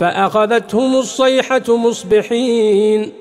فأخذتهم الصيحة مصبحين.